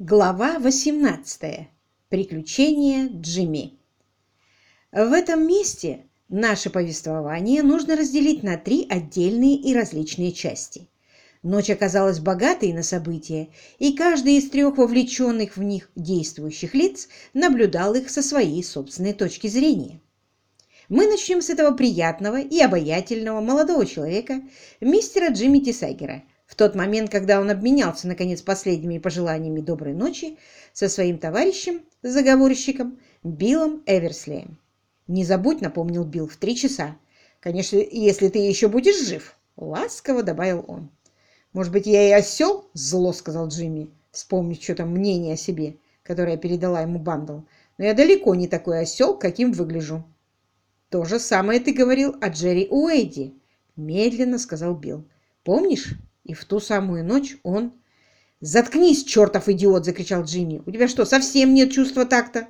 Глава 18. Приключения Джимми. В этом месте наше повествование нужно разделить на три отдельные и различные части. Ночь оказалась богатой на события, и каждый из трех вовлеченных в них действующих лиц наблюдал их со своей собственной точки зрения. Мы начнем с этого приятного и обаятельного молодого человека, мистера Джимми Тисайгера – в тот момент, когда он обменялся, наконец, последними пожеланиями доброй ночи со своим товарищем, заговорщиком Биллом Эверслеем. «Не забудь», — напомнил Билл, — «в три часа. Конечно, если ты еще будешь жив», — ласково добавил он. «Может быть, я и осел?» — зло сказал Джимми, вспомнив что-то мнение о себе, которое передала ему Бандл. «Но я далеко не такой осел, каким выгляжу». «То же самое ты говорил о Джерри Уэйди», — медленно сказал Билл. «Помнишь, и в ту самую ночь он... «Заткнись, чертов идиот!» — закричал Джимми. «У тебя что, совсем нет чувства такта?»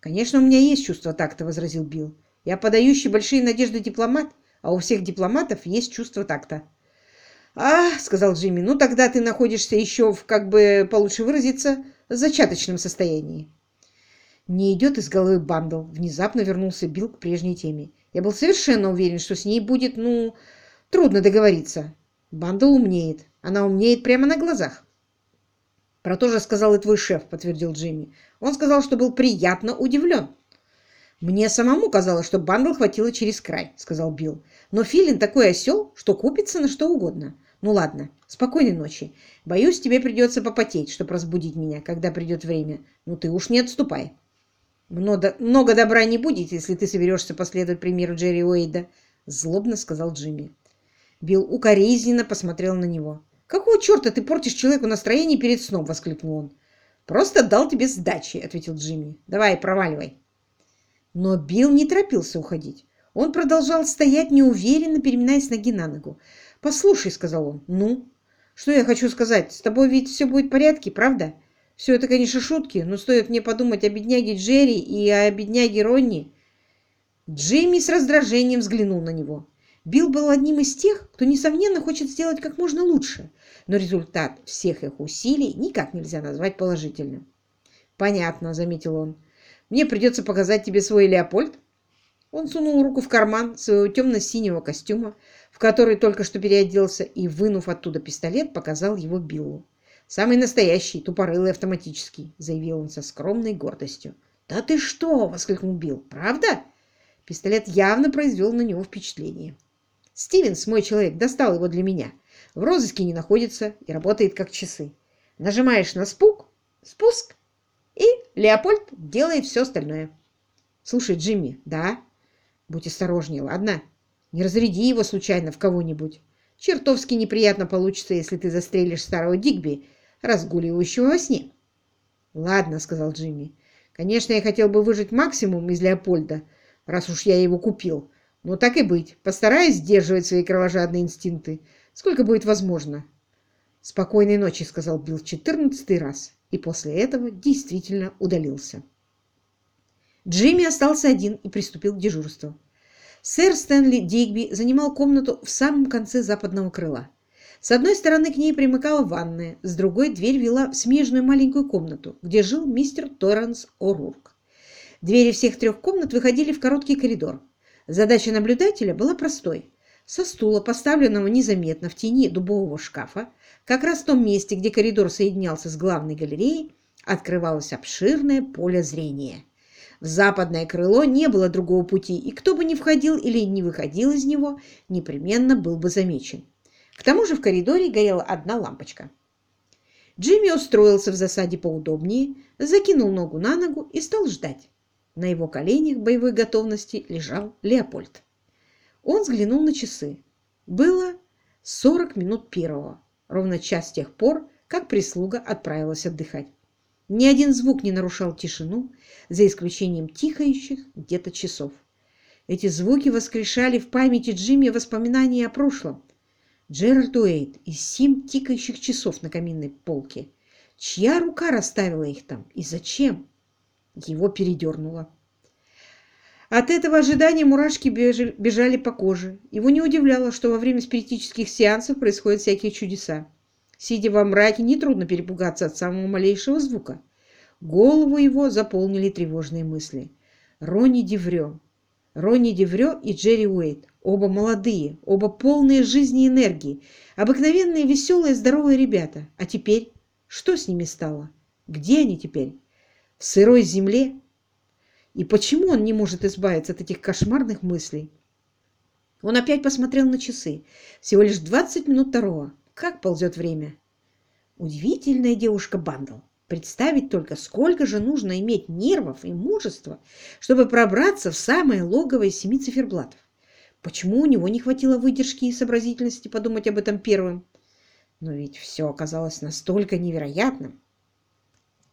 «Конечно, у меня есть чувство такта», — возразил Билл. «Я подающий большие надежды дипломат, а у всех дипломатов есть чувство такта». «А, — сказал Джимми, — ну тогда ты находишься еще в, как бы получше выразиться, зачаточном состоянии». Не идет из головы Бандл. Внезапно вернулся Билл к прежней теме. Я был совершенно уверен, что с ней будет, ну, трудно договориться. Бандл умнеет. Она умнеет прямо на глазах. Про то же сказал и твой шеф, подтвердил Джимми. Он сказал, что был приятно удивлен. Мне самому казалось, что Бандл хватила через край, сказал Билл. Но Филин такой осел, что купится на что угодно. Ну ладно, спокойной ночи. Боюсь, тебе придется попотеть, чтобы разбудить меня, когда придет время. Ну ты уж не отступай. Много, много добра не будет, если ты соберешься последовать примеру Джерри Уэйда, злобно сказал Джимми. Билл укоризненно посмотрел на него. «Какого черта ты портишь человеку настроение перед сном?» — воскликнул он. «Просто дал тебе сдачи», — ответил Джимми. «Давай, проваливай». Но Билл не торопился уходить. Он продолжал стоять неуверенно, переминаясь ноги на ногу. «Послушай», — сказал он, — «ну?» «Что я хочу сказать? С тобой ведь все будет в порядке, правда? Все это, конечно, шутки, но стоит мне подумать о бедняге Джерри и о бедняге Ронни». Джимми с раздражением взглянул на него. Билл был одним из тех, кто, несомненно, хочет сделать как можно лучше, но результат всех их усилий никак нельзя назвать положительным. «Понятно», — заметил он. «Мне придется показать тебе свой Леопольд». Он сунул руку в карман своего темно-синего костюма, в который только что переоделся, и, вынув оттуда пистолет, показал его Биллу. «Самый настоящий, тупорылый автоматический», — заявил он со скромной гордостью. «Да ты что!» — воскликнул Билл. «Правда?» Пистолет явно произвел на него впечатление. Стивенс, мой человек, достал его для меня. В розыске не находится и работает как часы. Нажимаешь на спук, спуск, и Леопольд делает все остальное. Слушай, Джимми, да? Будь осторожнее, ладно? Не разряди его случайно в кого-нибудь. Чертовски неприятно получится, если ты застрелишь старого Дигби, разгуливающего во сне. Ладно, сказал Джимми. Конечно, я хотел бы выжить максимум из Леопольда, раз уж я его купил. Ну, так и быть. Постараюсь сдерживать свои кровожадные инстинкты, сколько будет возможно. «Спокойной ночи», — сказал Билл четырнадцатый раз, и после этого действительно удалился. Джимми остался один и приступил к дежурству. Сэр Стэнли Дигби занимал комнату в самом конце западного крыла. С одной стороны к ней примыкала ванная, с другой дверь вела в смежную маленькую комнату, где жил мистер Торренс О'Рурк. Двери всех трех комнат выходили в короткий коридор. Задача наблюдателя была простой. Со стула, поставленного незаметно в тени дубового шкафа, как раз в том месте, где коридор соединялся с главной галереей, открывалось обширное поле зрения. В западное крыло не было другого пути, и кто бы ни входил или не выходил из него, непременно был бы замечен. К тому же в коридоре горела одна лампочка. Джимми устроился в засаде поудобнее, закинул ногу на ногу и стал ждать. На его коленях боевой готовности лежал Леопольд. Он взглянул на часы. Было 40 минут первого, ровно час с тех пор, как прислуга отправилась отдыхать. Ни один звук не нарушал тишину, за исключением тихающих где-то часов. Эти звуки воскрешали в памяти Джимми воспоминания о прошлом. Джеральд Уэйт и семь тикающих часов на каминной полке. Чья рука расставила их там и зачем? Его передернуло. От этого ожидания мурашки бежали по коже. Его не удивляло, что во время спиритических сеансов происходят всякие чудеса. Сидя во мраке, нетрудно перепугаться от самого малейшего звука. Голову его заполнили тревожные мысли. Ронни Деврё. Ронни Деврё и Джерри Уэйт. Оба молодые, оба полные жизни и энергии. Обыкновенные, веселые, здоровые ребята. А теперь? Что с ними стало? Где они теперь? В сырой земле? И почему он не может избавиться от этих кошмарных мыслей? Он опять посмотрел на часы. Всего лишь 20 минут второго. Как ползет время? Удивительная девушка Бандл. Представить только, сколько же нужно иметь нервов и мужества, чтобы пробраться в самое логово из семи циферблатов. Почему у него не хватило выдержки и сообразительности подумать об этом первым? Но ведь все оказалось настолько невероятным.